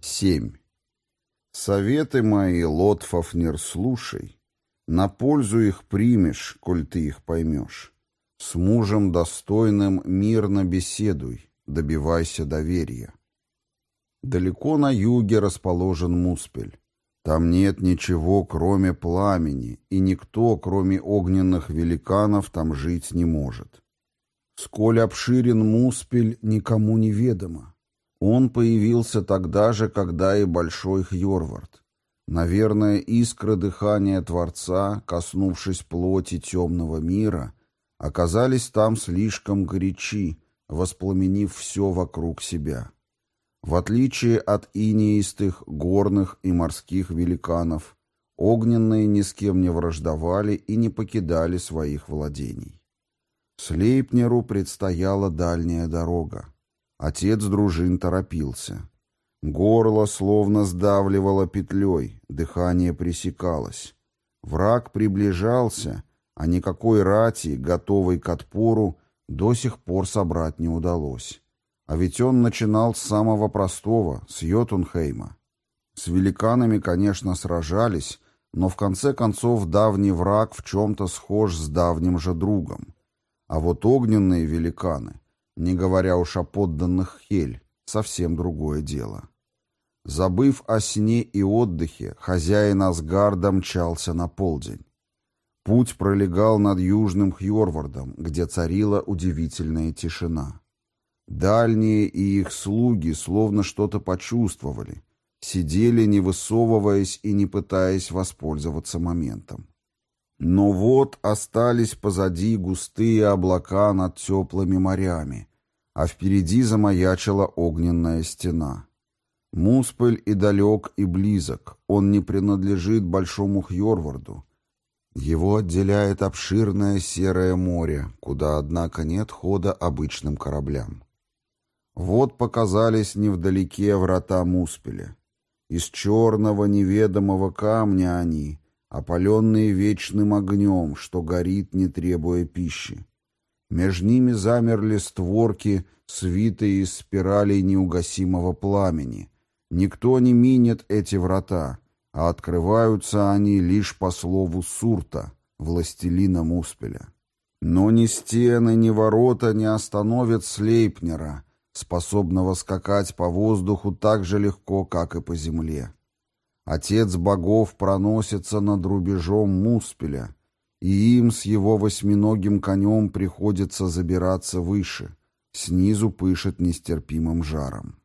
Семь. Советы мои, Лотфафнер, слушай. На пользу их примешь, коль ты их поймешь. С мужем достойным мирно беседуй, добивайся доверия. Далеко на юге расположен Муспель. Там нет ничего, кроме пламени, и никто, кроме огненных великанов, там жить не может. Сколь обширен Муспель, никому не ведомо. Он появился тогда же, когда и Большой Хьорвард. Наверное, искры дыхания Творца, коснувшись плоти темного мира, оказались там слишком горячи, воспламенив все вокруг себя. В отличие от инеистых, горных и морских великанов, огненные ни с кем не враждовали и не покидали своих владений. Слейпнеру предстояла дальняя дорога. Отец дружин торопился. Горло словно сдавливало петлей, дыхание пресекалось. Враг приближался, а никакой рати, готовой к отпору, до сих пор собрать не удалось. А ведь он начинал с самого простого, с Йотунхейма. С великанами, конечно, сражались, но в конце концов давний враг в чем-то схож с давним же другом. А вот огненные великаны не говоря уж о подданных Хель, совсем другое дело. Забыв о сне и отдыхе, хозяин Асгарда мчался на полдень. Путь пролегал над Южным Хьорвардом, где царила удивительная тишина. Дальние и их слуги словно что-то почувствовали, сидели, не высовываясь и не пытаясь воспользоваться моментом. Но вот остались позади густые облака над теплыми морями, а впереди замаячила огненная стена. Муспель и далек, и близок, он не принадлежит Большому Хьорварду. Его отделяет обширное серое море, куда, однако, нет хода обычным кораблям. Вот показались невдалеке врата Муспеля. Из черного неведомого камня они, опаленные вечным огнем, что горит, не требуя пищи. Меж ними замерли створки, свитые из спиралей неугасимого пламени. Никто не минет эти врата, а открываются они лишь по слову Сурта, властелина Муспеля. Но ни стены, ни ворота не остановят Слейпнера, способного скакать по воздуху так же легко, как и по земле. Отец богов проносится над рубежом Муспеля — и им с его восьминогим конем приходится забираться выше. Снизу пышет нестерпимым жаром.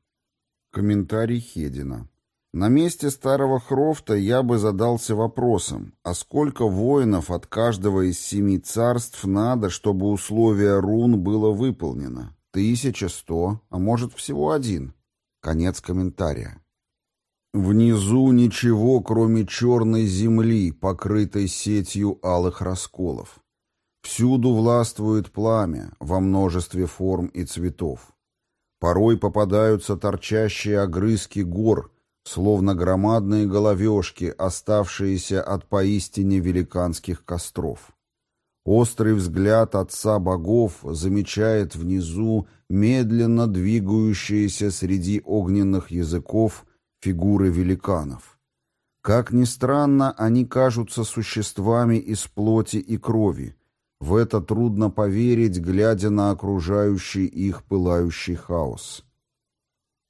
Комментарий Хедина. На месте старого Хрофта я бы задался вопросом, а сколько воинов от каждого из семи царств надо, чтобы условие рун было выполнено? Тысяча, сто, а может всего один? Конец комментария. Внизу ничего, кроме черной земли, покрытой сетью алых расколов. Всюду властвует пламя во множестве форм и цветов. Порой попадаются торчащие огрызки гор, словно громадные головешки, оставшиеся от поистине великанских костров. Острый взгляд отца богов замечает внизу медленно двигающиеся среди огненных языков фигуры великанов. Как ни странно, они кажутся существами из плоти и крови. В это трудно поверить, глядя на окружающий их пылающий хаос.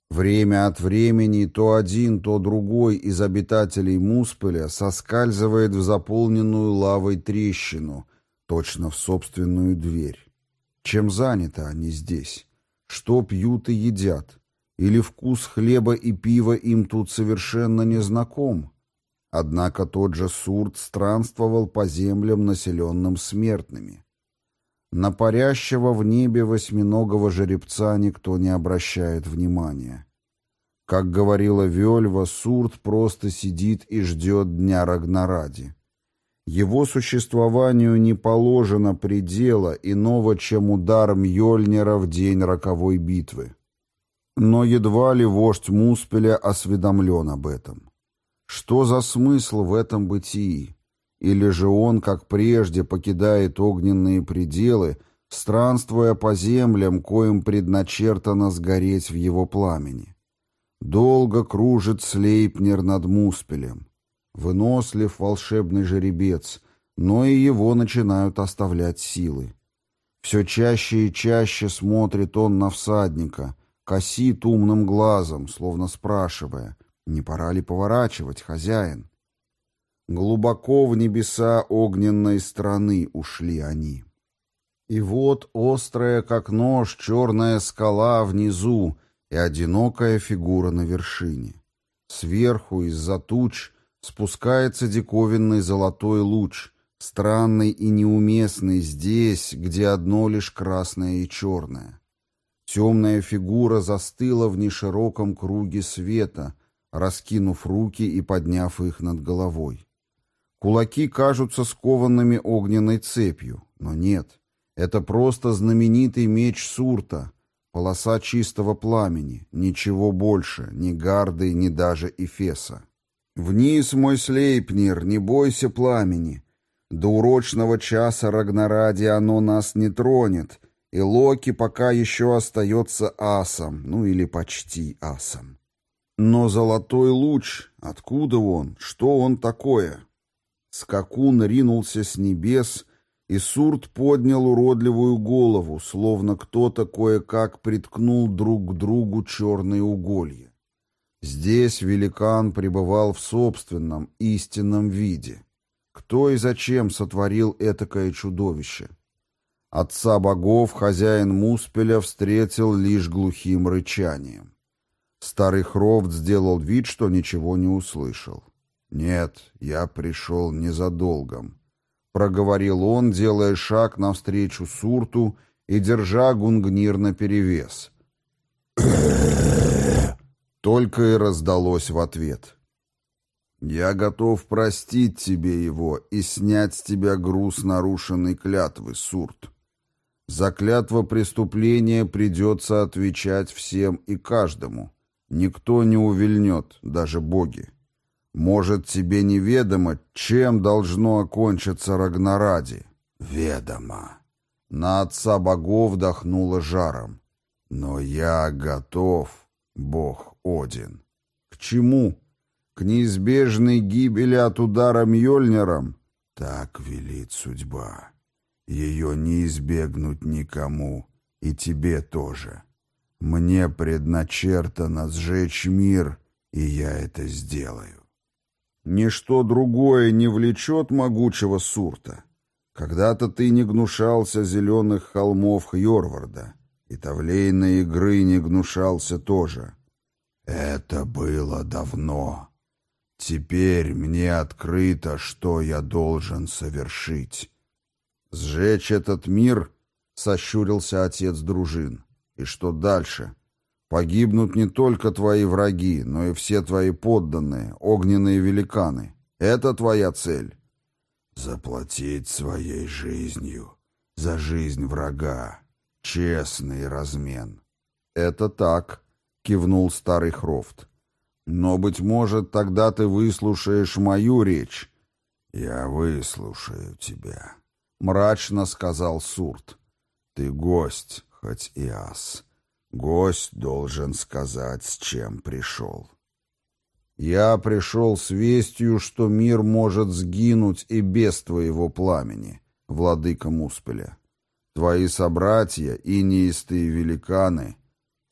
Время от времени то один, то другой из обитателей Муспеля соскальзывает в заполненную лавой трещину, точно в собственную дверь. Чем заняты они здесь? Что пьют и едят? Или вкус хлеба и пива им тут совершенно не знаком? Однако тот же Сурт странствовал по землям, населенным смертными. На парящего в небе восьминогого жеребца никто не обращает внимания. Как говорила Вельва, Сурт просто сидит и ждет дня Рагнаради. Его существованию не положено предела иного, чем удар Мьёльнира в день роковой битвы. Но едва ли вождь Муспеля осведомлен об этом. Что за смысл в этом бытии? Или же он, как прежде, покидает огненные пределы, странствуя по землям, коим предначертано сгореть в его пламени. Долго кружит Слейпнер над Муспелем. Вынослив волшебный жеребец, но и его начинают оставлять силы. Все чаще и чаще смотрит он на всадника, косит умным глазом, словно спрашивая, не пора ли поворачивать, хозяин? Глубоко в небеса огненной страны ушли они. И вот острая, как нож, черная скала внизу и одинокая фигура на вершине. Сверху, из-за туч, спускается диковинный золотой луч, странный и неуместный здесь, где одно лишь красное и черное. Темная фигура застыла в нешироком круге света, раскинув руки и подняв их над головой. Кулаки кажутся скованными огненной цепью, но нет, это просто знаменитый меч Сурта, полоса чистого пламени, ничего больше, ни гарды, ни даже Эфеса. «Вниз, мой Слейпнир, не бойся пламени. До урочного часа Рагнаради оно нас не тронет, и Локи пока еще остается асом, ну или почти асом. Но золотой луч, откуда он, что он такое?» Скакун ринулся с небес, и Сурт поднял уродливую голову, словно кто-то кое-как приткнул друг к другу черные уголья. Здесь великан пребывал в собственном, истинном виде. Кто и зачем сотворил этакое чудовище? Отца богов хозяин Муспеля встретил лишь глухим рычанием. Старый Хрофт сделал вид, что ничего не услышал. «Нет, я пришел незадолгом», — проговорил он, делая шаг навстречу Сурту и держа Гунгнир наперевес. Только и раздалось в ответ. «Я готов простить тебе его и снять с тебя груз нарушенной клятвы, Сурт. За клятво преступления придется отвечать всем и каждому. Никто не увильнет, даже боги. Может, тебе неведомо, чем должно окончиться Рагнаради? Ведомо. На отца богов вдохнуло жаром. Но я готов, бог Один. К чему? К неизбежной гибели от удара Мьёльниром? Так велит судьба. Ее не избегнуть никому, и тебе тоже. Мне предначертано сжечь мир, и я это сделаю. Ничто другое не влечет могучего сурта. Когда-то ты не гнушался зеленых холмов Хьорварда, и Тавлейной игры не гнушался тоже. Это было давно. Теперь мне открыто, что я должен совершить. Сжечь этот мир, — сощурился отец дружин. И что дальше? — Погибнут не только твои враги, но и все твои подданные, огненные великаны. Это твоя цель. Заплатить своей жизнью за жизнь врага. Честный размен. Это так, кивнул старый Хрофт. Но, быть может, тогда ты выслушаешь мою речь. Я выслушаю тебя, мрачно сказал Сурт. Ты гость, хоть и ас. Гость должен сказать, с чем пришел. Я пришел с вестью, что мир может сгинуть и без твоего пламени, владыка Муспеля. Твои собратья и неистые великаны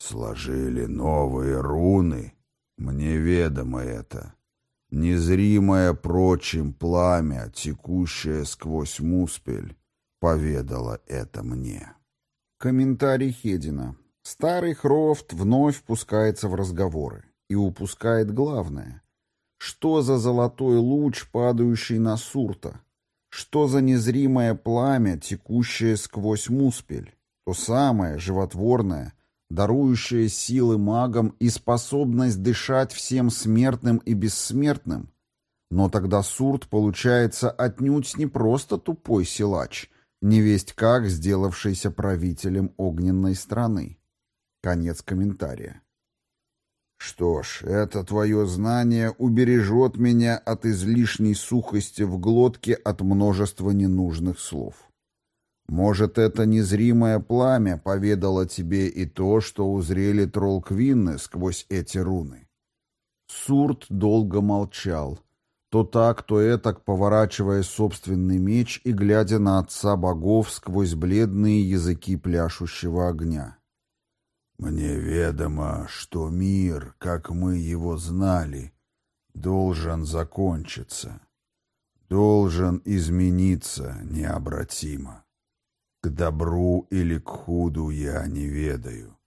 сложили новые руны. Мне ведомо это. Незримое прочим пламя, текущее сквозь Муспель, поведало это мне. Комментарий Хедина. Старый Хрофт вновь пускается в разговоры и упускает главное. Что за золотой луч, падающий на Сурта? Что за незримое пламя, текущее сквозь муспель? То самое, животворное, дарующее силы магам и способность дышать всем смертным и бессмертным? Но тогда Сурт получается отнюдь не просто тупой силач, невесть как сделавшийся правителем огненной страны. Конец комментария. Что ж, это твое знание убережет меня от излишней сухости в глотке от множества ненужных слов. Может, это незримое пламя поведало тебе и то, что узрели троллквинны сквозь эти руны? Сурт долго молчал, то так, то этак поворачивая собственный меч и глядя на отца богов сквозь бледные языки пляшущего огня. «Мне ведомо, что мир, как мы его знали, должен закончиться, должен измениться необратимо. К добру или к худу я не ведаю.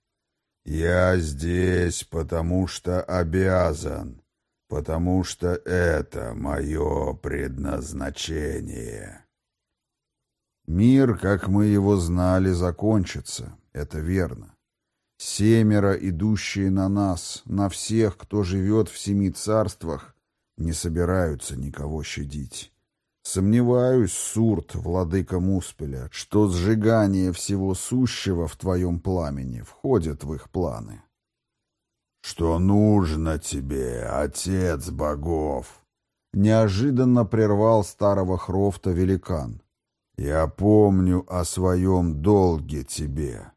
Я здесь, потому что обязан, потому что это мое предназначение. Мир, как мы его знали, закончится, это верно. Семеро, идущие на нас, на всех, кто живет в семи царствах, не собираются никого щадить. Сомневаюсь, Сурт, владыка Муспеля, что сжигание всего сущего в твоем пламени входит в их планы. «Что нужно тебе, отец богов?» Неожиданно прервал старого Хрофта великан. «Я помню о своем долге тебе,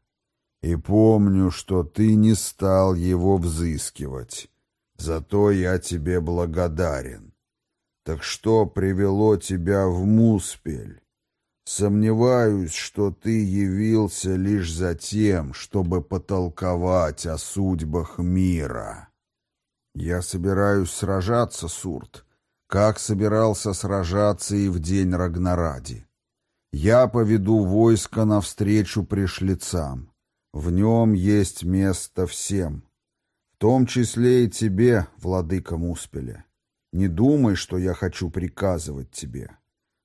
и помню, что ты не стал его взыскивать. Зато я тебе благодарен. Так что привело тебя в Муспель? Сомневаюсь, что ты явился лишь за тем, чтобы потолковать о судьбах мира. Я собираюсь сражаться, Сурт, как собирался сражаться и в день Рагнаради. Я поведу войско навстречу пришлицам. В нем есть место всем, в том числе и тебе, владыка Муспеля. Не думай, что я хочу приказывать тебе.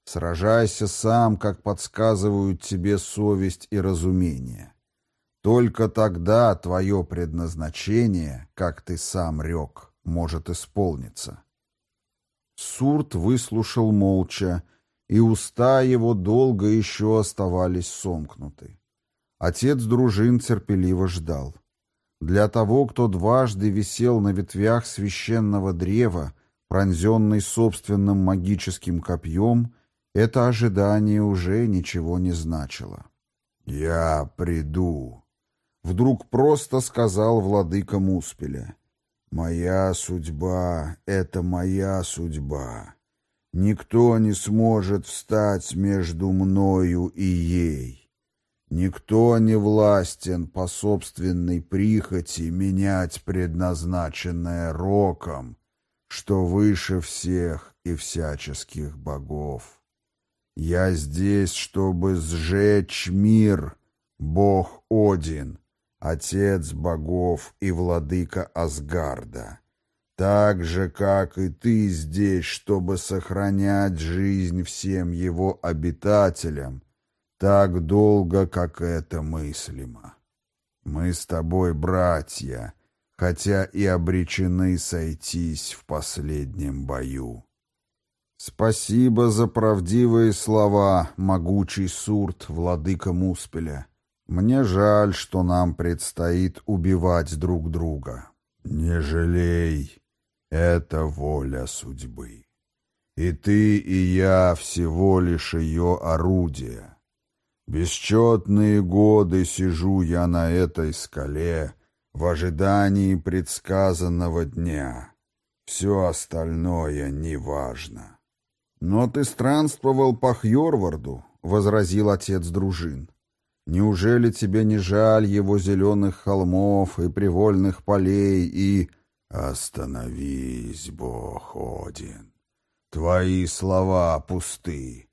Сражайся сам, как подсказывают тебе совесть и разумение. Только тогда твое предназначение, как ты сам рек, может исполниться. Сурт выслушал молча, и уста его долго еще оставались сомкнуты. Отец дружин терпеливо ждал. Для того, кто дважды висел на ветвях священного древа, пронзенный собственным магическим копьем, это ожидание уже ничего не значило. «Я приду», — вдруг просто сказал владыка Муспеля. «Моя судьба — это моя судьба. Никто не сможет встать между мною и ей. Никто не властен по собственной прихоти менять предназначенное роком, что выше всех и всяческих богов. Я здесь, чтобы сжечь мир, бог Один, отец богов и владыка Асгарда. Так же, как и ты здесь, чтобы сохранять жизнь всем его обитателям, так долго, как это мыслимо. Мы с тобой братья, хотя и обречены сойтись в последнем бою. «Спасибо за правдивые слова, могучий Сурт, владыка Муспеля. Мне жаль, что нам предстоит убивать друг друга. Не жалей, это воля судьбы. И ты, и я всего лишь ее орудие. Бесчетные годы сижу я на этой скале в ожидании предсказанного дня. Все остальное неважно». «Но ты странствовал по Хьорварду», — возразил отец дружин. «Неужели тебе не жаль его зеленых холмов и привольных полей и...» «Остановись, Бог Один. Твои слова пусты.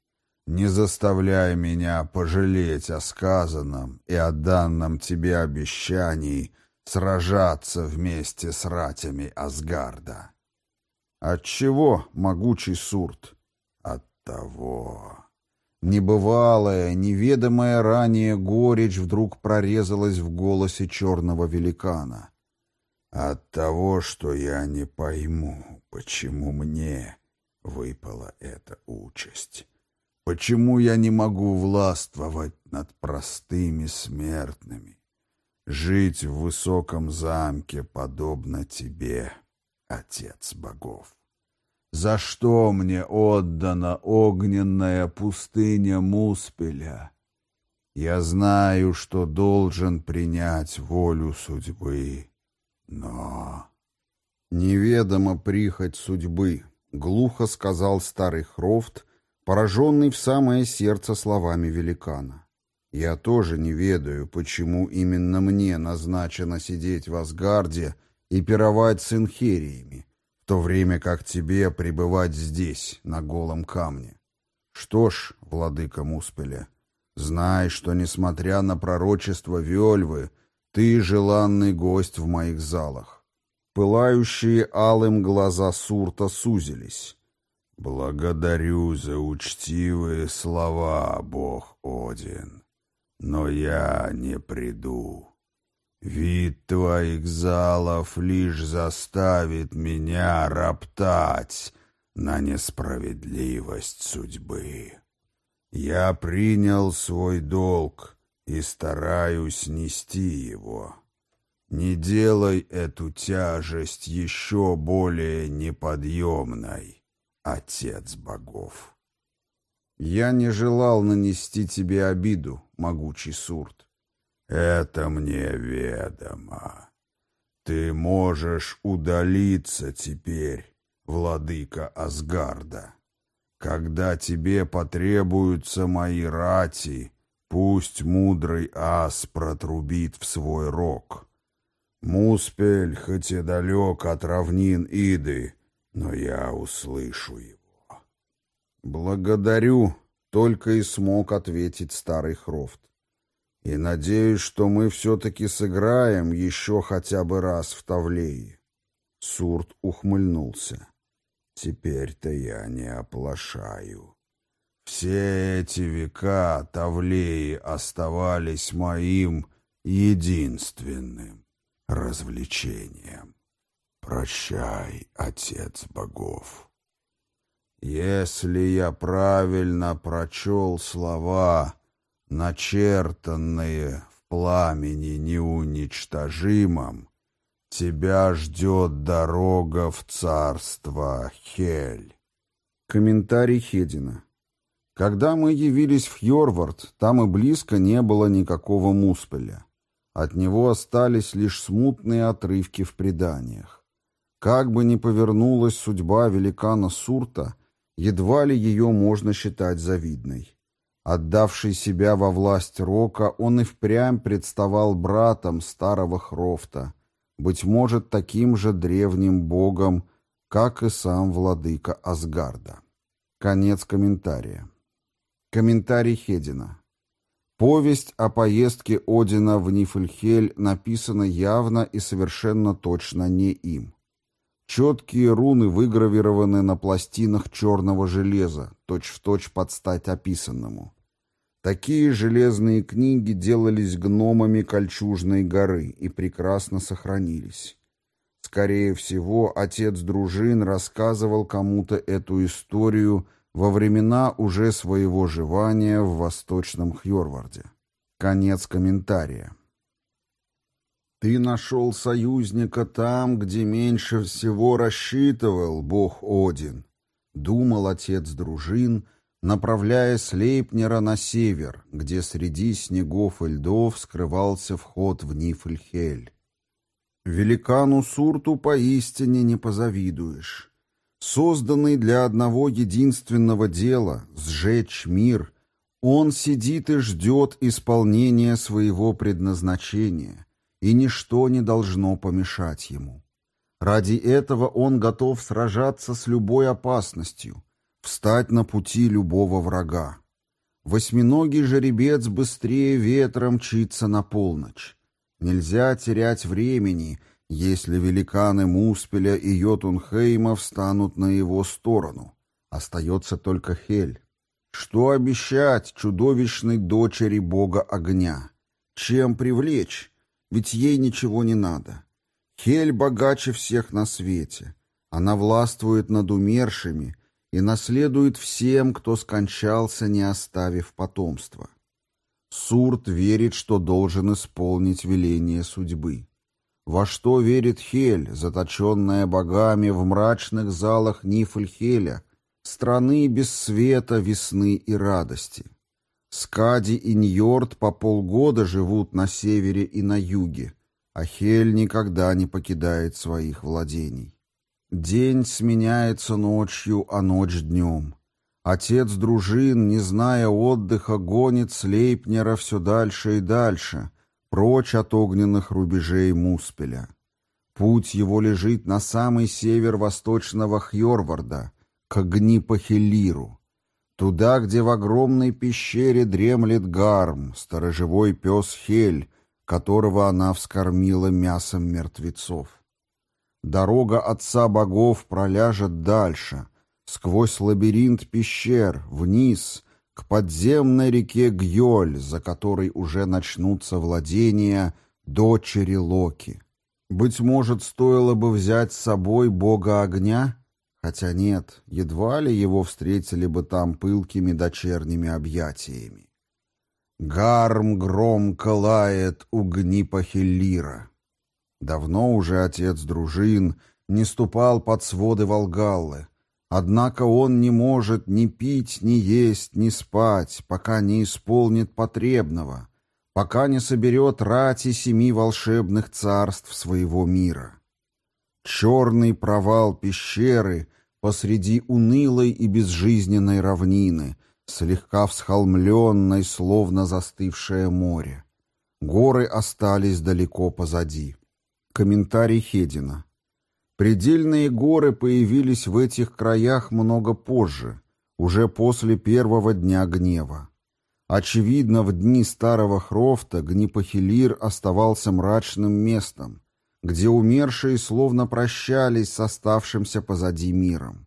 Не заставляй меня пожалеть о сказанном и о данном тебе обещании сражаться вместе с ратями Асгарда». «Отчего, могучий Сурт?» того. Небывалая, неведомая ранее горечь вдруг прорезалась в голосе черного великана. От того, что я не пойму, почему мне выпала эта участь. Почему я не могу властвовать над простыми смертными? Жить в высоком замке, подобно тебе, отец богов. За что мне отдана огненная пустыня Муспеля? Я знаю, что должен принять волю судьбы, но... Неведомо прихоть судьбы, — глухо сказал старый Хрофт, пораженный в самое сердце словами великана. Я тоже не ведаю, почему именно мне назначено сидеть в Асгарде и пировать с инхериями, в то время как тебе пребывать здесь, на голом камне. Что ж, владыка Муспеля, знай, что, несмотря на пророчество Вельвы, ты желанный гость в моих залах. Пылающие алым глаза Сурта сузились. «Благодарю за учтивые слова, бог Один, но я не приду. Вид твоих залов лишь заставит меня роптать на несправедливость судьбы. Я принял свой долг и стараюсь нести его». Не делай эту тяжесть еще более неподъемной, Отец богов. Я не желал нанести тебе обиду, могучий Сурт. Это мне ведомо. Ты можешь удалиться теперь, владыка Асгарда. Когда тебе потребуются мои рати, пусть мудрый ас протрубит в свой рог. Муспель, хоть и далек от равнин Иды, но я услышу его. Благодарю, только и смог ответить старый Хрофт. И надеюсь, что мы все-таки сыграем еще хотя бы раз в Тавлее. Сурт ухмыльнулся. Теперь-то я не оплошаю. Все эти века Тавлеи оставались моим единственным развлечением. Прощай, Отец богов. Если я правильно прочел слова, начертанные в пламени неуничтожимом, тебя ждет дорога в царство Хель. Комментарий Хедина. Когда мы явились в Йорвард, там и близко не было никакого муспеля. От него остались лишь смутные отрывки в преданиях. Как бы ни повернулась судьба великана Сурта, едва ли ее можно считать завидной. Отдавший себя во власть Рока, он и впрямь представал братом старого Хрофта, быть может, таким же древним богом, как и сам владыка Асгарда. Конец комментария. Комментарий Хедина. Повесть о поездке Одина в Нифльхель написана явно и совершенно точно не им. Четкие руны выгравированы на пластинах черного железа, точь-в-точь точь под стать описанному. Такие железные книги делались гномами Кольчужной горы и прекрасно сохранились. Скорее всего, отец дружин рассказывал кому-то эту историю – во времена уже своего жевания в Восточном Хьорварде. Конец комментария. Ты нашел союзника там, где меньше всего рассчитывал бог Один, думал отец дружин, направляя Слейпнера на север, где среди снегов и льдов скрывался вход в Нифльхель. Великану Сурту поистине не позавидуешь. Созданный для одного единственного дела — сжечь мир, он сидит и ждет исполнения своего предназначения, и ничто не должно помешать ему. Ради этого он готов сражаться с любой опасностью, встать на пути любого врага. Восьминогий жеребец быстрее ветра мчится на полночь. Нельзя терять времени — если великаны Муспеля и Йотунхейма встанут на его сторону. Остается только Хель. Что обещать чудовищной дочери бога огня? Чем привлечь? Ведь ей ничего не надо. Хель богаче всех на свете. Она властвует над умершими и наследует всем, кто скончался, не оставив потомства. Сурт верит, что должен исполнить веление судьбы. Во что верит Хель, заточенная богами в мрачных залах Нифльхеля, страны без света, весны и радости? Скади и Ньорд по полгода живут на севере и на юге, а Хель никогда не покидает своих владений. День сменяется ночью, а ночь днем. Отец дружин, не зная отдыха, гонит Слейпнера все дальше и дальше, прочь от огненных рубежей Муспеля. Путь его лежит на самый север восточного Хьорварда, к Гнипахелиру, туда, где в огромной пещере дремлет Гарм, сторожевой пес Хель, которого она вскормила мясом мертвецов. Дорога отца богов проляжет дальше, сквозь лабиринт пещер, вниз, к подземной реке Гьоль, за которой уже начнутся владения дочери Локи. Быть может, стоило бы взять с собой бога огня? Хотя нет, едва ли его встретили бы там пылкими дочерними объятиями. Гарм громко лает у Гнипахеллира. Давно уже отец дружин не ступал под своды Волгаллы, однако он не может ни пить, ни есть, ни спать, пока не исполнит потребного, пока не соберет рати семи волшебных царств своего мира. Черный провал пещеры посреди унылой и безжизненной равнины, слегка всхолмленной, словно застывшее море. Горы остались далеко позади. Комментарий Хедина. Предельные горы появились в этих краях много позже, уже после первого дня гнева. Очевидно, в дни старого Хрофта Гнипахилир оставался мрачным местом, где умершие словно прощались с оставшимся позади миром.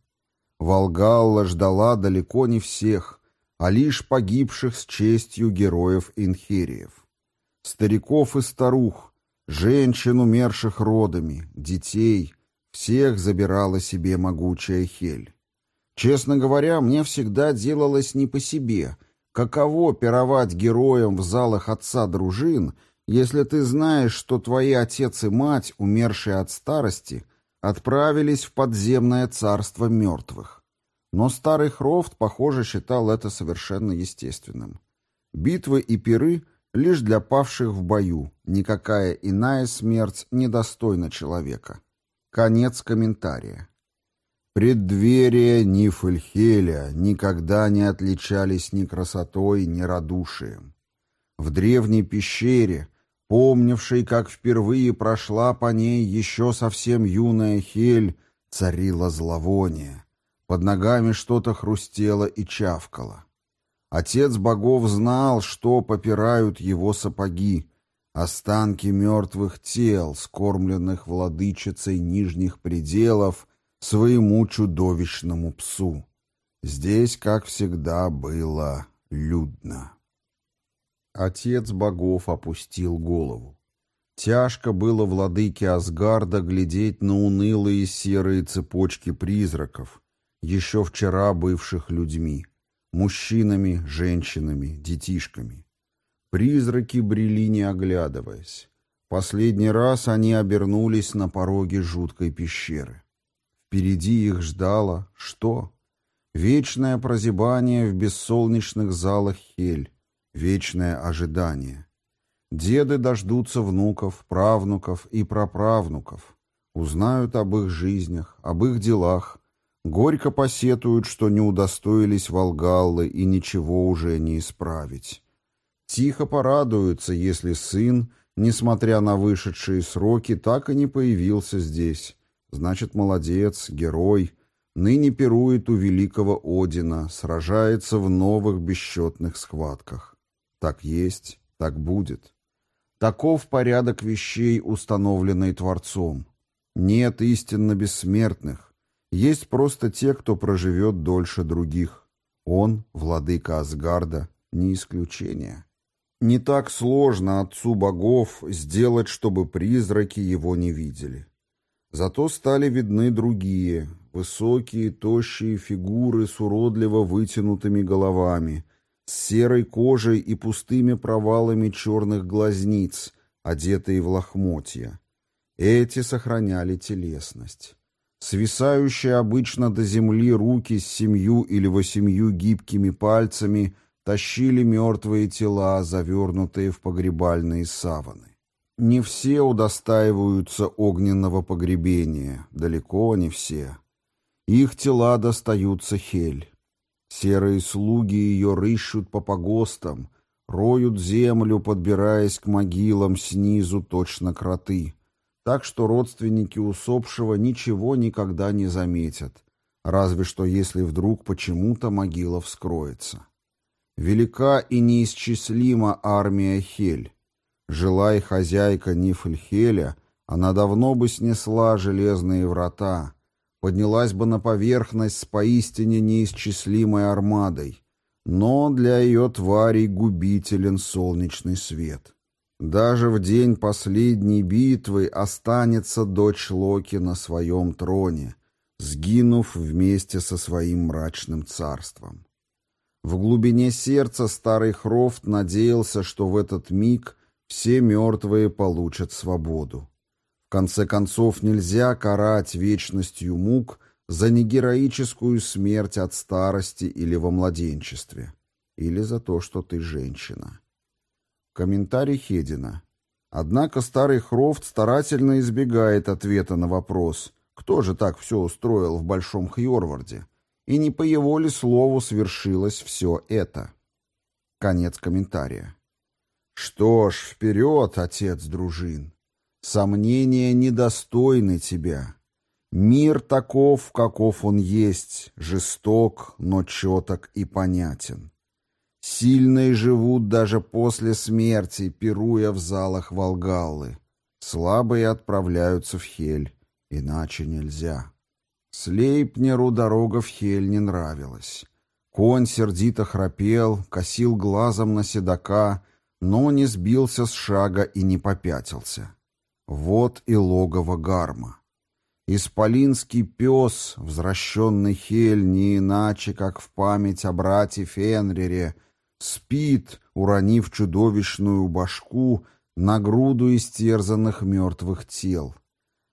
Волгалла ждала далеко не всех, а лишь погибших с честью героев-инхериев. Стариков и старух, Женщин, умерших родами, детей, всех забирала себе могучая Хель. Честно говоря, мне всегда делалось не по себе, каково пировать героям в залах отца дружин, если ты знаешь, что твои отец и мать, умершие от старости, отправились в подземное царство мертвых. Но старый Хрофт, похоже, считал это совершенно естественным. Битвы и пиры — лишь для павших в бою. Никакая иная смерть недостойна человека. Конец комментария. Преддверия Нифльхеля никогда не отличались ни красотой, ни радушием. В древней пещере, помнившей, как впервые прошла по ней еще совсем юная Хель, царила зловоние. Под ногами что-то хрустело и чавкало. Отец богов знал, что попирают его сапоги, останки мертвых тел, скормленных владычицей нижних пределов своему чудовищному псу. Здесь, как всегда, было людно. Отец богов опустил голову. Тяжко было владыке Асгарда глядеть на унылые серые цепочки призраков, еще вчера бывших людьми. Мужчинами, женщинами, детишками. Призраки брели, не оглядываясь. Последний раз они обернулись на пороге жуткой пещеры. Впереди их ждало что? Вечное прозябание в бессолнечных залах Хель, вечное ожидание. Деды дождутся внуков, правнуков и праправнуков, узнают об их жизнях, об их делах, Горько посетуют, что не удостоились Волгаллы и ничего уже не исправить. Тихо порадуются, если сын, несмотря на вышедшие сроки, так и не появился здесь. Значит, молодец, герой, ныне пирует у великого Одина, сражается в новых бесчетных схватках. Так есть, так будет. Таков порядок вещей, установленный Творцом. Нет истинно бессмертных, есть просто те, кто проживет дольше других. Он, владыка Асгарда, не исключение. Не так сложно отцу богов сделать, чтобы призраки его не видели. Зато стали видны другие, высокие, тощие фигуры с уродливо вытянутыми головами, с серой кожей и пустыми провалами черных глазниц, одетые в лохмотья. Эти сохраняли телесность. Свисающие обычно до земли руки с семью или восемью гибкими пальцами тащили мертвые тела, завернутые в погребальные саваны. Не все удостаиваются огненного погребения, далеко не все. Их тела достаются Хель. Серые слуги ее рыщут по погостам, роют землю, подбираясь к могилам снизу точно кроты, так что родственники усопшего ничего никогда не заметят, разве что если вдруг почему-то могила вскроется. Велика и неисчислима армия Хель. Желай хозяйка Нифльхеля, она давно бы снесла железные врата, поднялась бы на поверхность с поистине неисчислимой армадой, но для ее тварей губителен солнечный свет. Даже в день последней битвы останется дочь Локи на своем троне, сгинув вместе со своим мрачным царством. В глубине сердца старый Хрофт надеялся, что в этот миг все мертвые получат свободу. Конце концов, нельзя карать вечностью мук за негероическую смерть от старости или во младенчестве, или за то, что ты женщина. Комментарий Хедина. Однако старый Хрофт старательно избегает ответа на вопрос, кто же так все устроил в Большом Хьорварде, и не по его ли слову свершилось все это. Конец комментария. Что ж, вперед, отец дружин. Сомнения недостойны тебя. Мир таков, каков он есть, жесток, но четок и понятен. Сильные живут даже после смерти, пируя в залах Волгаллы. Слабые отправляются в Хель, иначе нельзя. Слейпнеру дорога в Хель не нравилась. Конь сердито храпел, косил глазом на седока, но не сбился с шага и не попятился. Вот и логово Гарма. Исполинский пес, возвращенный Хель, не иначе, как в память о брате Фенрире, спит, уронив чудовищную башку на груду истерзанных мертвых тел.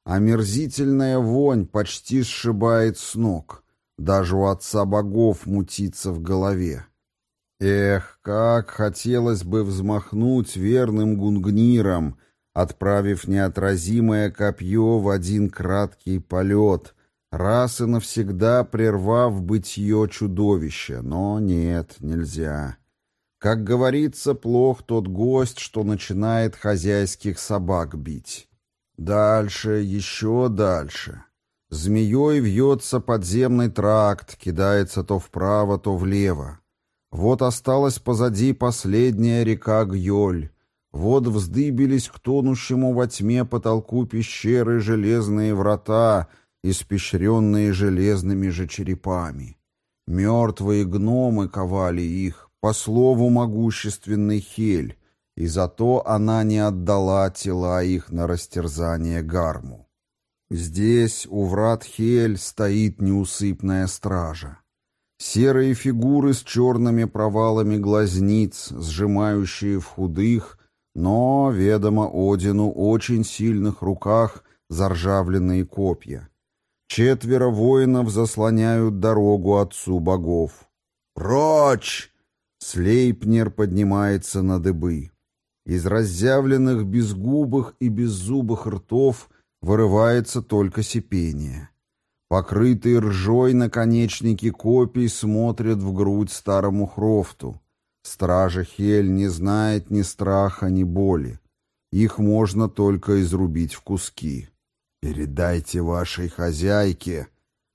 Омерзительная вонь почти сшибает с ног. Даже у отца богов мутится в голове. Эх, как хотелось бы взмахнуть верным гунгниром — отправив неотразимое копье в один краткий полет, раз и навсегда прервав бытие чудовища. Но нет, нельзя. Как говорится, плох тот гость, что начинает хозяйских собак бить. Дальше, еще дальше. Змеей вьется подземный тракт, кидается то вправо, то влево. Вот осталась позади последняя река Гьоль, вот вздыбились к тонущему во тьме потолку пещеры железные врата, испещренные железными же черепами. Мертвые гномы ковали их, по слову могущественный Хель, и зато она не отдала тела их на растерзание гарму. Здесь, у врат Хель, стоит неусыпная стража. Серые фигуры с черными провалами глазниц, сжимающие в худых, но, ведомо Одину, очень сильных руках заржавленные копья. Четверо воинов заслоняют дорогу отцу богов. «Прочь!» Слейпнер поднимается на дыбы. Из разъявленных безгубых и беззубых ртов вырывается только сипение. Покрытые ржой наконечники копий смотрят в грудь старому Хрофту. Стража Хель не знает ни страха, ни боли. Их можно только изрубить в куски. «Передайте вашей хозяйке!»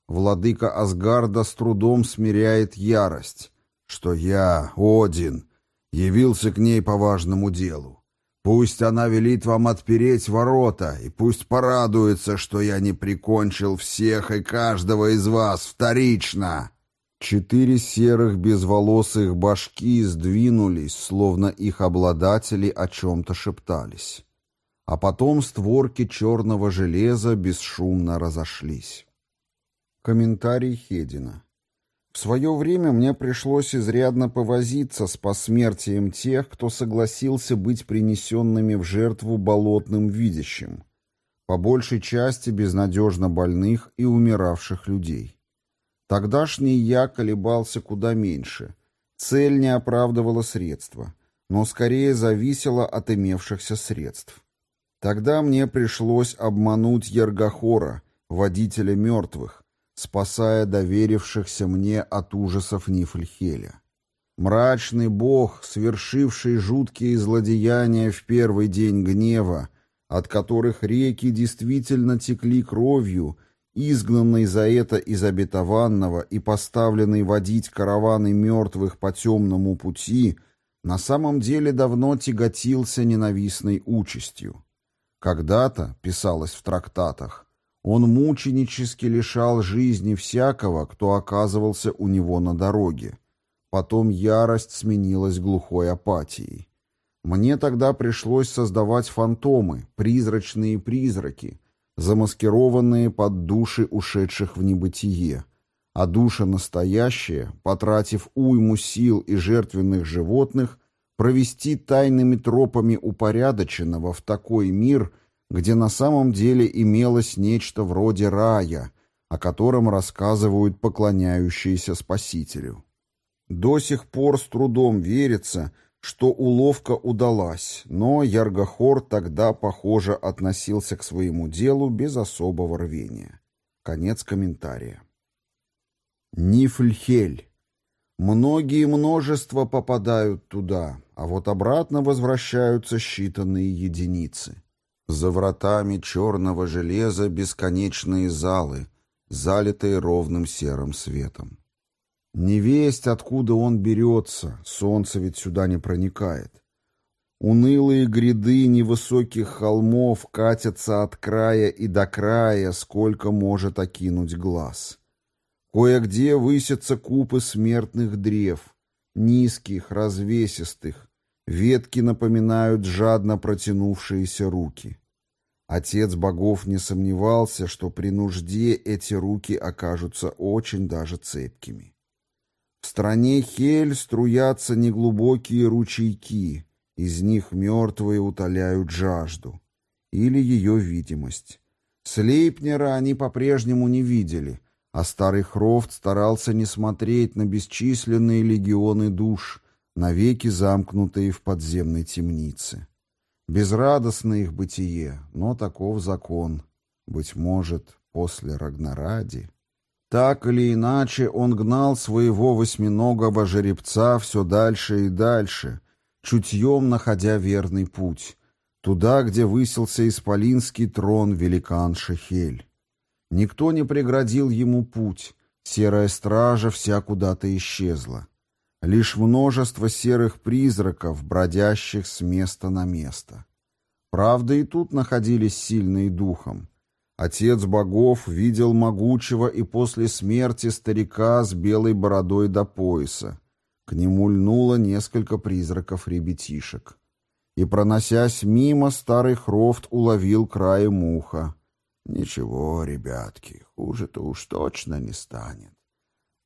Владыка Асгарда с трудом смиряет ярость, что я, Один, явился к ней по важному делу. Пусть она велит вам отпереть ворота, и пусть порадуется, что я не прикончил всех и каждого из вас вторично. Четыре серых безволосых башки сдвинулись, словно их обладатели о чем-то шептались. А потом створки черного железа бесшумно разошлись. Комментарий Хедина. В свое время мне пришлось изрядно повозиться с посмертием тех, кто согласился быть принесенными в жертву болотным видящим, по большей части безнадежно больных и умиравших людей. Тогдашний я колебался куда меньше. Цель не оправдывала средства, но скорее зависела от имевшихся средств. Тогда мне пришлось обмануть Ергохора, водителя мертвых, спасая доверившихся мне от ужасов Нифльхеля. Мрачный бог, совершивший жуткие злодеяния в первый день гнева, от которых реки действительно текли кровью, изгнанный за это из обетованного и поставленный водить караваны мертвых по темному пути, на самом деле давно тяготился ненавистной участью. Когда-то, писалось в трактатах, он мученически лишал жизни всякого, кто оказывался у него на дороге, Потом ярость сменилась глухой апатией. Мне тогда пришлось создавать фантомы, призрачные призраки, замаскированные под души ушедших в небытие, а душа настоящая, потратив уйму сил и жертвенных животных, провести тайными тропами упорядоченного в такой мир, где на самом деле имелось нечто вроде рая, о котором рассказывают поклоняющиеся Спасителю. До сих пор с трудом верится, что уловка удалась, но Яргохор тогда, похоже, относился к своему делу без особого рвения. Конец комментария. Нифльхель. Многие множества попадают туда, а вот обратно возвращаются считанные единицы. За вратами черного железа бесконечные залы, залитые ровным серым светом. Невесть, откуда он берется, солнце ведь сюда не проникает. Унылые гряды невысоких холмов катятся от края и до края, сколько может окинуть глаз. Кое-где высятся купы смертных древ, низких, развесистых, ветки напоминают жадно протянувшиеся руки. Отец богов не сомневался, что при нужде эти руки окажутся очень даже цепкими. В стране Хель струятся неглубокие ручейки, из них мертвые утоляют жажду. Или ее видимость. Слейпнера они по-прежнему не видели, а старый Хрофт старался не смотреть на бесчисленные легионы душ, навеки замкнутые в подземной темнице. Безрадостно их бытие, но таков закон. Быть может, после Рагнаради... Так или иначе, он гнал своего восьминогого жеребца все дальше и дальше, чутьем находя верный путь, туда, где высился исполинский трон великан Шехель. Никто не преградил ему путь, серая стража вся куда-то исчезла. Лишь множество серых призраков, бродящих с места на место. Правда, и тут находились сильные духом — Отец богов видел могучего и после смерти старика с белой бородой до пояса. К нему льнуло несколько призраков-ребятишек. И, проносясь мимо, старый Хрофт уловил край муха. «Ничего, ребятки, хуже-то уж точно не станет.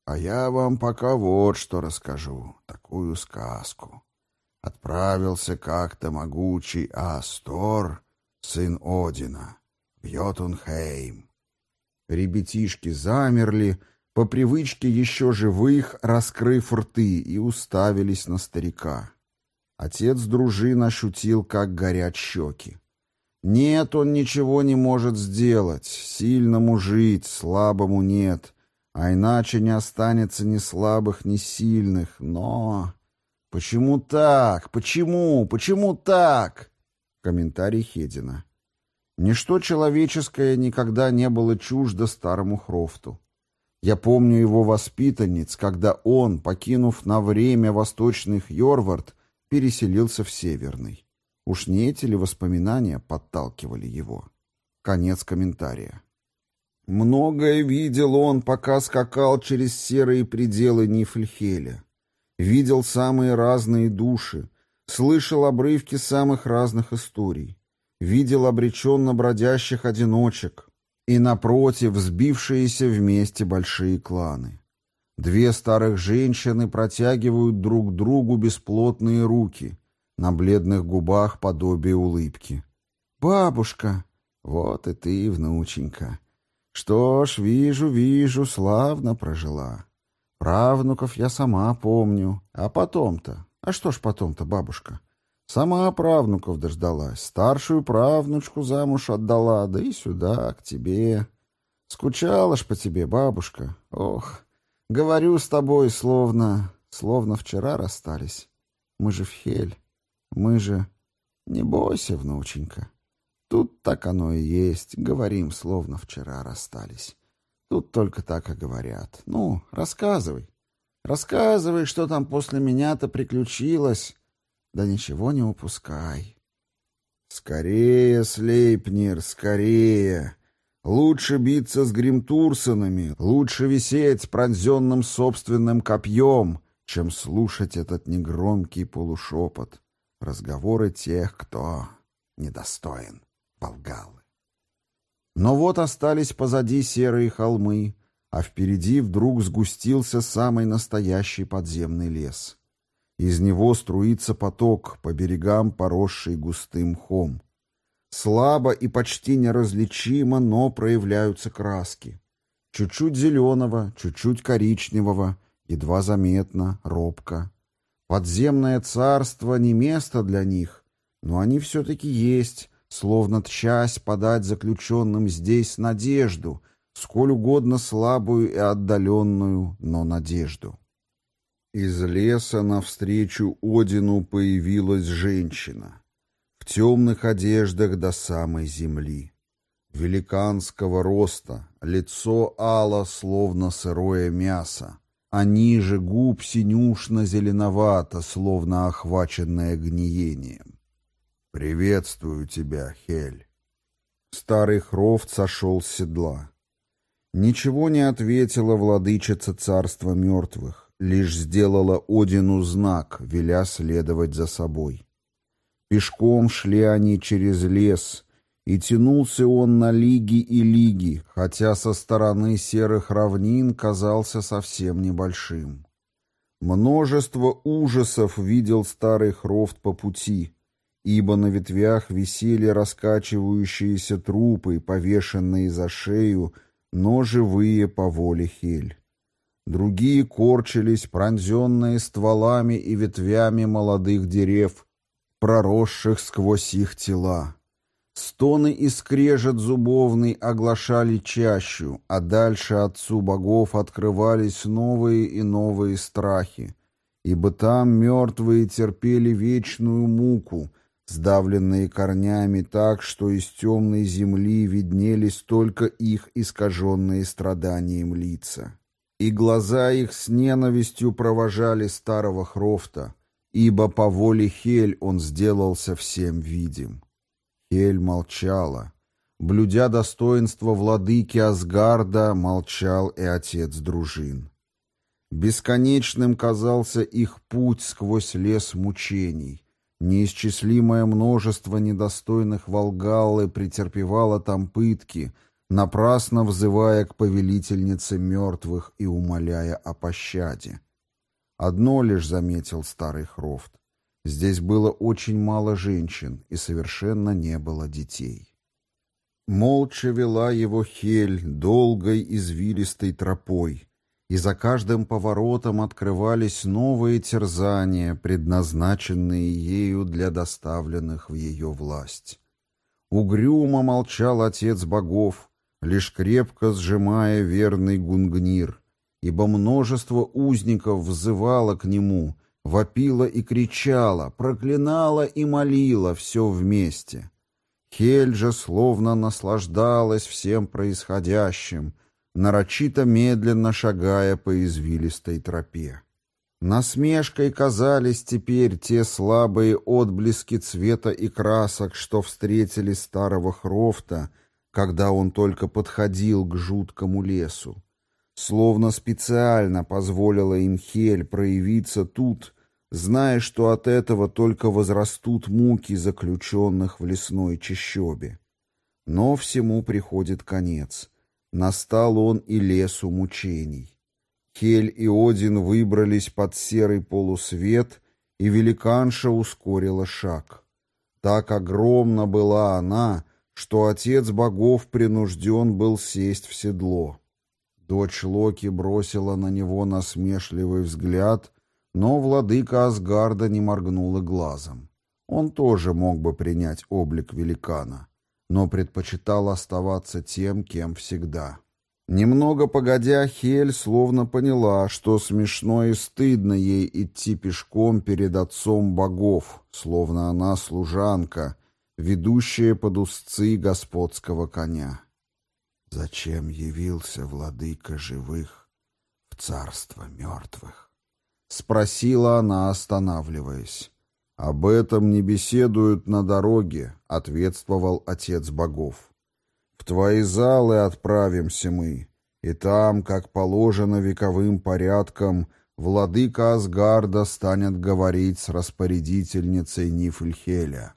А я вам пока вот что расскажу, такую сказку. Отправился как-то могучий Астор, сын Одина» Йотунхейм. Ребятишки замерли, по привычке еще живых, раскрыв рты, и уставились на старика. Отец дружин ощутил, как горят щеки. Нет, он ничего не может сделать, сильному жить, слабому нет, а иначе не останется ни слабых, ни сильных, но... Почему так? Почему? Почему так? Комментарий Хедина. Ничто человеческое никогда не было чуждо старому Хрофту. Я помню его воспитанниц, когда он, покинув на время восточных Йорвард, переселился в Северный. Уж не эти ли воспоминания подталкивали его? Конец комментария. Многое видел он, пока скакал через серые пределы Нифльхеля. Видел самые разные души, слышал обрывки самых разных историй видел обреченно бродящих одиночек и, напротив, сбившиеся вместе большие кланы. Две старых женщины протягивают друг другу бесплотные руки, на бледных губах подобие улыбки. «Бабушка!» «Вот и ты, внученька!» «Что ж, вижу, вижу, славно прожила. Правнуков я сама помню. А потом-то? А что ж потом-то, бабушка? Сама правнуков дождалась. Старшую правнучку замуж отдала, да и сюда, к тебе. Скучала ж по тебе, бабушка. Ох, говорю с тобой, словно... Словно вчера расстались. Мы же в Хель. Мы же... Не бойся, внученька. Тут так оно и есть. Говорим, словно вчера расстались. Тут только так и говорят. Ну, рассказывай. Рассказывай, что там после меня-то приключилось. Да ничего не упускай. Скорее, Слейпнер, скорее. Лучше биться с Гримтурсонами, лучше висеть пронзенным собственным копьем, чем слушать этот негромкий полушепот. Разговоры тех, кто недостоин, полгалы. Но вот остались позади серые холмы, а впереди вдруг сгустился самый настоящий подземный лес. Из него струится поток, по берегам поросший густым мхом. Слабо и почти неразличимо, но проявляются краски. Чуть-чуть зеленого, чуть-чуть коричневого, едва заметно, робко. Подземное царство не место для них, но они все-таки есть, словно тчась подать заключенным здесь надежду, сколь угодно слабую и отдаленную, но надежду. Из леса навстречу Одину появилась женщина. В темных одеждах до самой земли. Великанского роста, лицо ало, словно сырое мясо, а ниже губ синюшно-зеленовато, словно охваченное гниением. «Приветствую тебя, Хель!» Старый Хрофт сошел с седла. Ничего не ответила владычица царства мертвых, лишь сделала Одину знак, веля следовать за собой. Пешком шли они через лес, и тянулся он на лиги и лиги, хотя со стороны серых равнин казался совсем небольшим. Множество ужасов видел старый Хрофт по пути, ибо на ветвях висели раскачивающиеся трупы, повешенные за шею, но живые по воле Хель. Другие корчились, пронзенные стволами и ветвями молодых дерев, проросших сквозь их тела. Стоны и скрежет зубовный оглашали чащу, а дальше отцу богов открывались новые и новые страхи, ибо там мертвые терпели вечную муку — сдавленные корнями так, что из темной земли виднелись только их искаженные страданием лица. И глаза их с ненавистью провожали старого Хрофта, ибо по воле Хель он сделался всем видим. Хель молчала. Блюдя достоинство владыки Асгарда, молчал и отец дружин. Бесконечным казался их путь сквозь лес мучений — Неисчислимое множество недостойных Волгаллы претерпевало там пытки, напрасно взывая к повелительнице мертвых и умоляя о пощаде. Одно лишь заметил старый Хрофт. Здесь было очень мало женщин и совершенно не было детей. Молча вела его Хель долгой извилистой тропой, и за каждым поворотом открывались новые терзания, предназначенные ею для доставленных в ее власть. Угрюмо молчал отец богов, лишь крепко сжимая верный гунгнир, ибо множество узников взывало к нему, вопило и кричало, проклинало и молило все вместе. Хель же словно наслаждалась всем происходящим, нарочито медленно шагая по извилистой тропе. Насмешкой казались теперь те слабые отблески цвета и красок, что встретили старого Хрофта, когда он только подходил к жуткому лесу. Словно специально позволила им Хель проявиться тут, зная, что от этого только возрастут муки заключенных в лесной чащобе. Но всему приходит конец. Настал он и лесу мучений. Хель и Один выбрались под серый полусвет, и великанша ускорила шаг. Так огромна была она, что отец богов принужден был сесть в седло. Дочь Локи бросила на него насмешливый взгляд, но владыка Асгарда не моргнул и глазом. Он тоже мог бы принять облик великана, но предпочитал оставаться тем, кем всегда. Немного погодя, Хель словно поняла, что смешно и стыдно ей идти пешком перед отцом богов, словно она служанка, ведущая под узцы господского коня. Зачем явился владыка живых в царство мертвых? Спросила она, останавливаясь. «Об этом не беседуют на дороге», — ответствовал отец богов. «В твои залы отправимся мы, и там, как положено вековым порядком, владыка Асгарда станет говорить с распорядительницей Нифльхеля».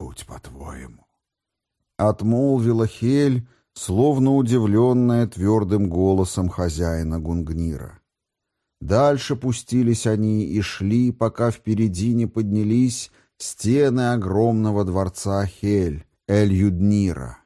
«Будь по-твоему». Отмолвила Хель, словно удивленная твердым голосом хозяина Гунгнира. Дальше пустились они и шли, пока впереди не поднялись стены огромного дворца Хель, Эль-Юднира.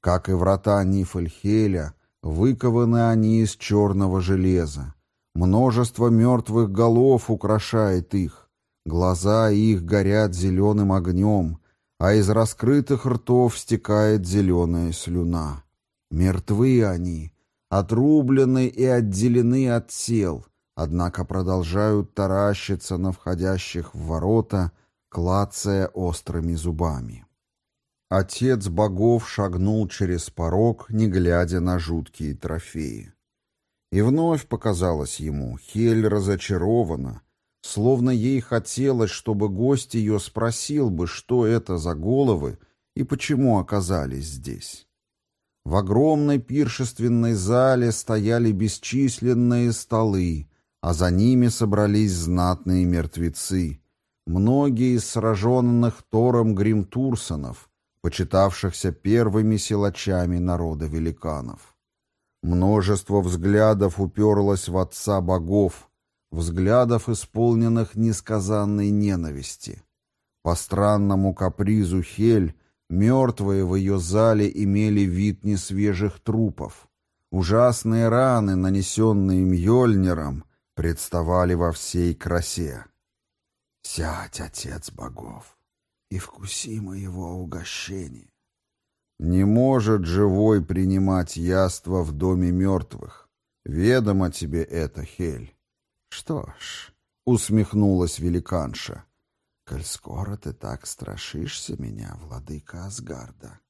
Как и врата Нифльхеля, выкованы они из черного железа. Множество мертвых голов украшает их, глаза их горят зеленым огнем, а из раскрытых ртов стекает зеленая слюна. Мертвы они, отрублены и отделены от тел, однако продолжают таращиться на входящих в ворота, клацая острыми зубами. Отец богов шагнул через порог, не глядя на жуткие трофеи. И вновь показалось ему, Хель разочарована, словно ей хотелось, чтобы гость ее спросил бы, что это за головы и почему оказались здесь. В огромной пиршественной зале стояли бесчисленные столы, а за ними собрались знатные мертвецы, многие из сраженных Тором Гримтурсонов, почитавшихся первыми силачами народа великанов. Множество взглядов уперлось в отца богов, взглядов, исполненных несказанной ненависти. По странному капризу Хель Мертвые в ее зале имели вид несвежих трупов. Ужасные раны, нанесенные Мьёльниром, представали во всей красе. «Сядь, отец богов, и вкуси моего угощения». Не может живой принимать яство в доме мертвых. Ведомо тебе это, Хель. Что ж, усмехнулась великанша, коль скоро ты так страшишься меня, владыка Асгарда,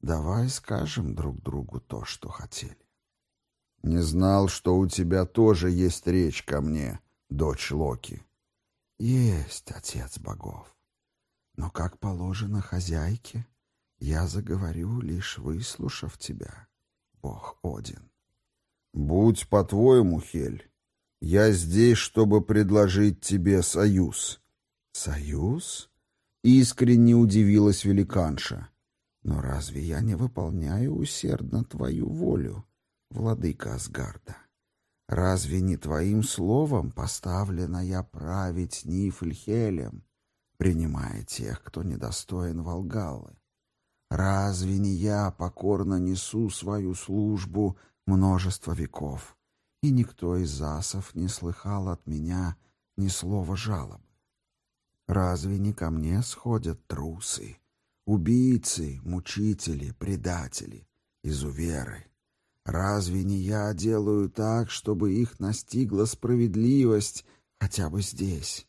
давай скажем друг другу то, что хотели. Не знал, что у тебя тоже есть речь ко мне, дочь Локи. Есть, отец богов. Но, как положено хозяйке, я заговорю, лишь выслушав тебя, бог Один. Будь по-твоему, Хель, я здесь, чтобы предложить тебе союз, «Союз?» — искренне удивилась великанша. «Но разве я не выполняю усердно твою волю, владыка Асгарда? Разве не твоим словом поставлена я править Нифльхелем, принимая тех, кто недостоин Волгаллы? Разве не я покорно несу свою службу множество веков, и никто из асов не слыхал от меня ни слова жалоб? Разве не ко мне сходят трусы, убийцы, мучители, предатели, изуверы? Разве не я делаю так, чтобы их настигла справедливость хотя бы здесь?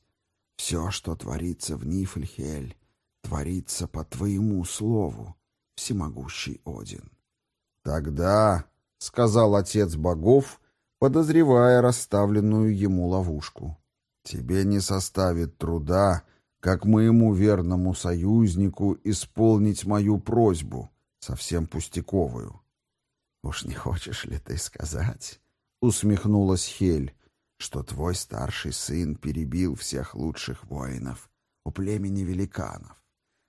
Все, что творится в Нифльхель, творится по твоему слову, всемогущий Один. Тогда, — сказал отец богов, подозревая расставленную ему ловушку, — тебе не составит труда как моему верному союзнику исполнить мою просьбу, совсем пустяковую. «Уж не хочешь ли ты сказать?» — усмехнулась Хель, что твой старший сын перебил всех лучших воинов у племени великанов,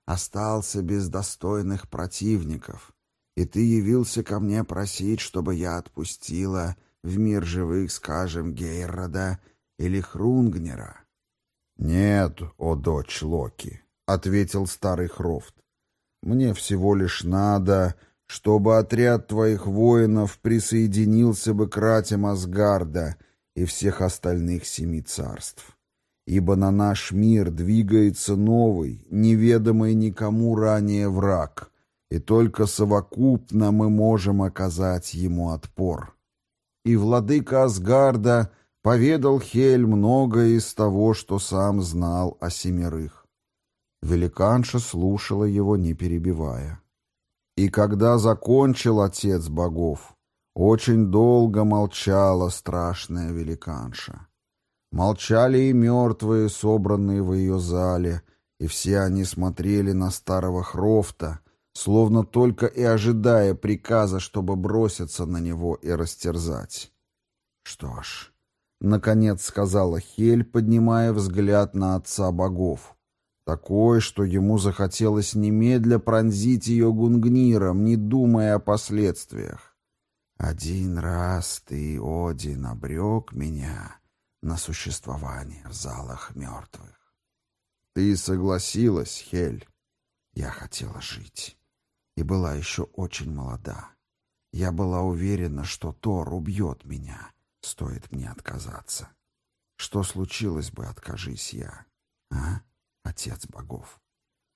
остался без достойных противников, и ты явился ко мне просить, чтобы я отпустила в мир живых, скажем, Гейрода или Хрунгнера?» «Нет, о дочь Локи», — ответил старый Хрофт. «Мне всего лишь надо, чтобы отряд твоих воинов присоединился бы к ратям Асгарда и всех остальных семи царств. Ибо на наш мир двигается новый, неведомый никому ранее враг, и только совокупно мы можем оказать ему отпор. И владыка Асгарда поведал Хель многое из того, что сам знал о семерых. Великанша слушала его, не перебивая. И когда закончил отец богов, очень долго молчала страшная великанша. Молчали и мертвые, собранные в ее зале, и все они смотрели на старого Хрофта, словно только и ожидая приказа, чтобы броситься на него и растерзать. «Что ж», — наконец сказала Хель, поднимая взгляд на отца богов, такой, что ему захотелось немедля пронзить ее гунгниром, не думая о последствиях. «Один раз ты, Один, обрек меня на существование в залах мертвых. Ты согласилась, Хель. Я хотела жить и была еще очень молода. Я была уверена, что Тор убьет меня, стоит мне отказаться. Что случилось бы, откажись я, а?» Отец богов.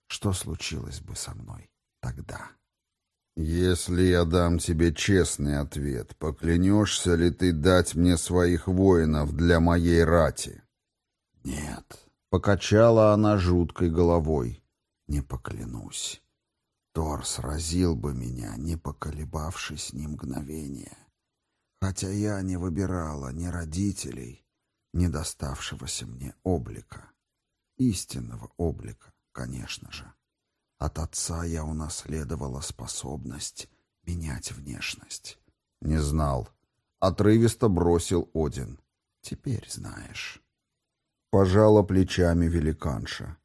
Что случилось бы со мной тогда? «Если я дам тебе честный ответ, поклянешься ли ты дать мне своих воинов для моей рати?» «Нет», — покачала она жуткой головой, — «не поклянусь. Тор сразил бы меня, не поколебавшись ни мгновения. Хотя я не выбирала ни родителей, ни доставшегося мне облика. Истинного облика, конечно же. От отца я унаследовала способность менять внешность. Не знал. Отрывисто бросил Один. Теперь знаешь. Пожала плечами великанша.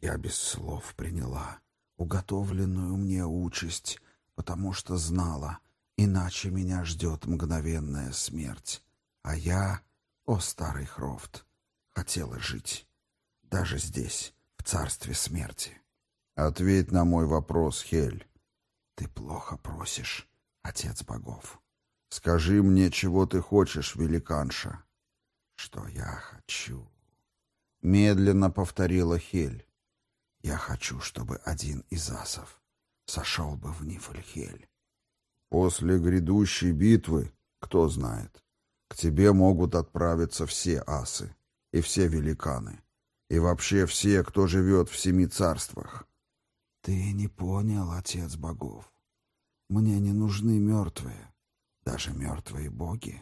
Я без слов приняла уготовленную мне участь, потому что знала, иначе меня ждет мгновенная смерть. А я, о старый Хрофт, хотела жить даже здесь, в царстве смерти. Ответь на мой вопрос, Хель. Ты плохо просишь, отец богов. Скажи мне, чего ты хочешь, великанша. Что я хочу? Медленно повторила Хель. Я хочу, чтобы один из асов сошел бы в Нифльхель. После грядущей битвы, кто знает, к тебе могут отправиться все асы и все великаны. И вообще все, кто живет в семи царствах. Ты не понял, отец богов. Мне не нужны мертвые, даже мертвые боги.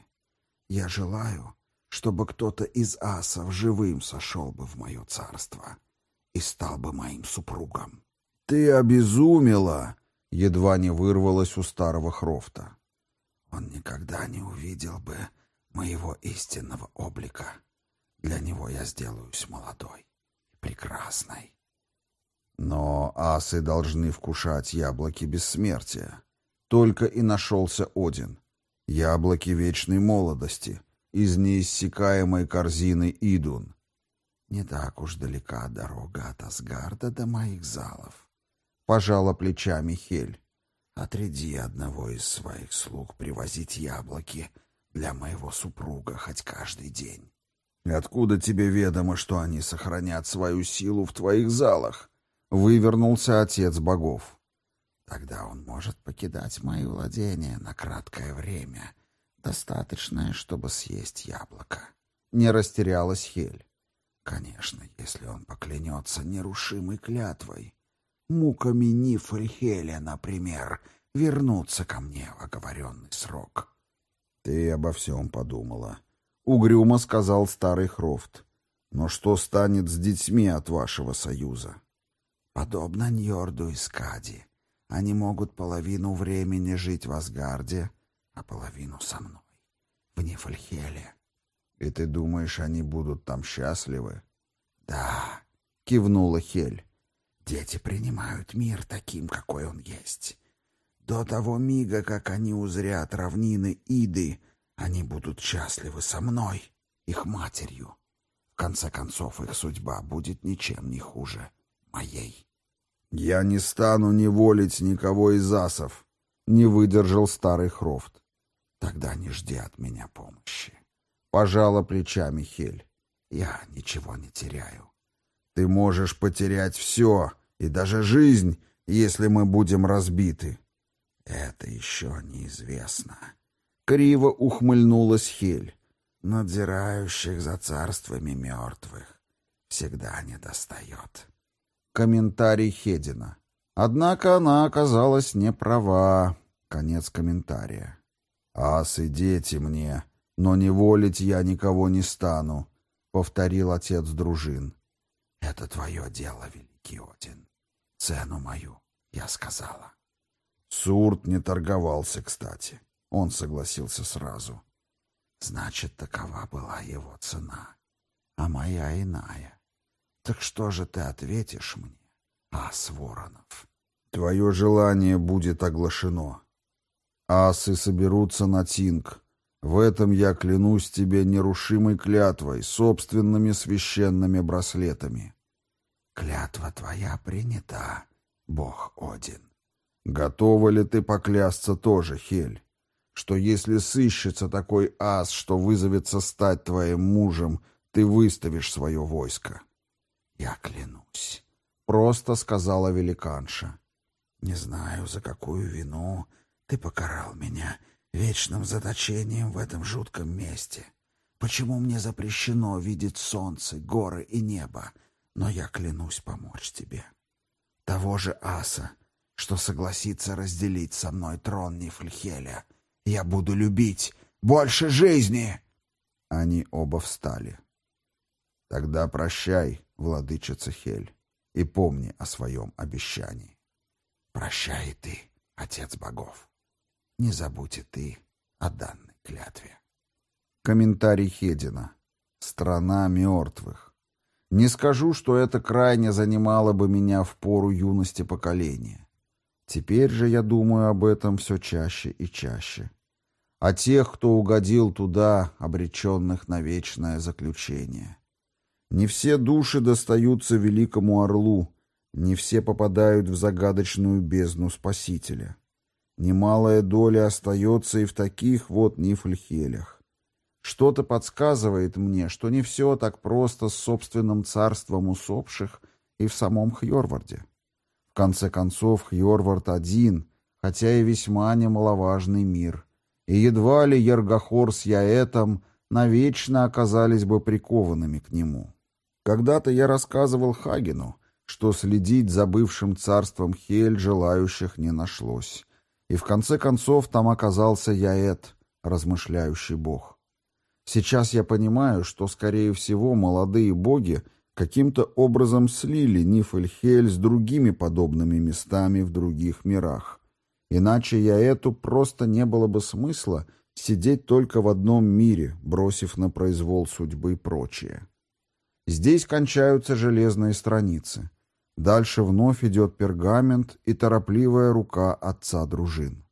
Я желаю, чтобы кто-то из асов живым сошел бы в мое царство и стал бы моим супругом. Ты обезумела, едва не вырвалась у старого Хрофта. Он никогда не увидел бы моего истинного облика. Для него я сделаюсь молодой и прекрасной. Но асы должны вкушать яблоки бессмертия. Только и нашелся Один. Яблоки вечной молодости, из неиссякаемой корзины Идун. Не так уж далека дорога от Асгарда до моих залов. Пожала плечами Хель. Отряди одного из своих слуг привозить яблоки для моего супруга хоть каждый день. «Откуда тебе ведомо, что они сохранят свою силу в твоих залах?» — вывернулся отец богов. «Тогда он может покидать мои владения на краткое время, достаточное, чтобы съесть яблоко». Не растерялась Хель. «Конечно, если он поклянется нерушимой клятвой, муками Нифрихеля, например, вернуться ко мне в оговоренный срок». «Ты обо всем подумала», — угрюмо сказал старый Хрофт. «Но что станет с детьми от вашего союза?» «Подобно Ньорду и Скади. Они могут половину времени жить в Асгарде, а половину со мной, в Нефальхеле». «И ты думаешь, они будут там счастливы?» «Да», — кивнула Хель. «Дети принимают мир таким, какой он есть. До того мига, как они узрят равнины Иды, — они будут счастливы со мной, их матерью. В конце концов, их судьба будет ничем не хуже моей. Я не стану неволить никого из асов. Не выдержал старый Хрофт. Тогда не жди от меня помощи. Пожала плечами Хель. Я ничего не теряю. Ты можешь потерять все, и даже жизнь, если мы будем разбиты. Это еще неизвестно. Криво ухмыльнулась Хель. Надзирающих за царствами мертвых всегда не достает. Комментарий Хедина. Однако она оказалась не права. Конец комментария. «Асы дети мне, но не волить я никого не стану», — повторил отец дружин. «Это твое дело, великий Один. Цену мою я сказала». Сурт не торговался, кстати. Он согласился сразу. Значит, такова была его цена, а моя иная. Так что же ты ответишь мне, ас Воронов? Твое желание будет оглашено. Асы соберутся на Тинг. В этом я клянусь тебе нерушимой клятвой, собственными священными браслетами. Клятва твоя принята, бог Один. Готова ли ты поклясться тоже, Хель, что если сыщется такой ас, что вызовется стать твоим мужем, ты выставишь свое войско? Я клянусь, — просто сказала великанша. Не знаю, за какую вину ты покарал меня вечным заточением в этом жутком месте. Почему мне запрещено видеть солнце, горы и небо? Но я клянусь помочь тебе. Того же аса, что согласится разделить со мной трон Нифльхеля, я буду любить больше жизни!» Они оба встали. «Тогда прощай, владычица Хель, и помни о своем обещании. Прощай и ты, отец богов. Не забудь и ты о данной клятве». Комментарий Хедина. «Страна мертвых». Не скажу, что это крайне занимало бы меня в пору юности поколения. Теперь же я думаю об этом все чаще и чаще. О тех, кто угодил туда, обреченных на вечное заключение. Не все души достаются великому орлу, не все попадают в загадочную бездну Спасителя. Немалая доля остается и в таких вот нифльхелях. Что-то подсказывает мне, что не все так просто с собственным царством усопших и в самом Хьорварде. В конце концов, Хьорвард один, хотя и весьма немаловажный мир, и едва ли Ергохор с Яэтом навечно оказались бы прикованными к нему. Когда-то я рассказывал Хагену, что следить за бывшим царством Хель желающих не нашлось. И в конце концов там оказался Яэт, размышляющий бог. Сейчас я понимаю, что, скорее всего, молодые боги каким-то образом слили Нифльхель с другими подобными местами в других мирах. Иначе я эту просто не было бы смысла сидеть только в одном мире, бросив на произвол судьбы прочее. Здесь кончаются железные страницы. Дальше вновь идет пергамент и торопливая рука отца дружин.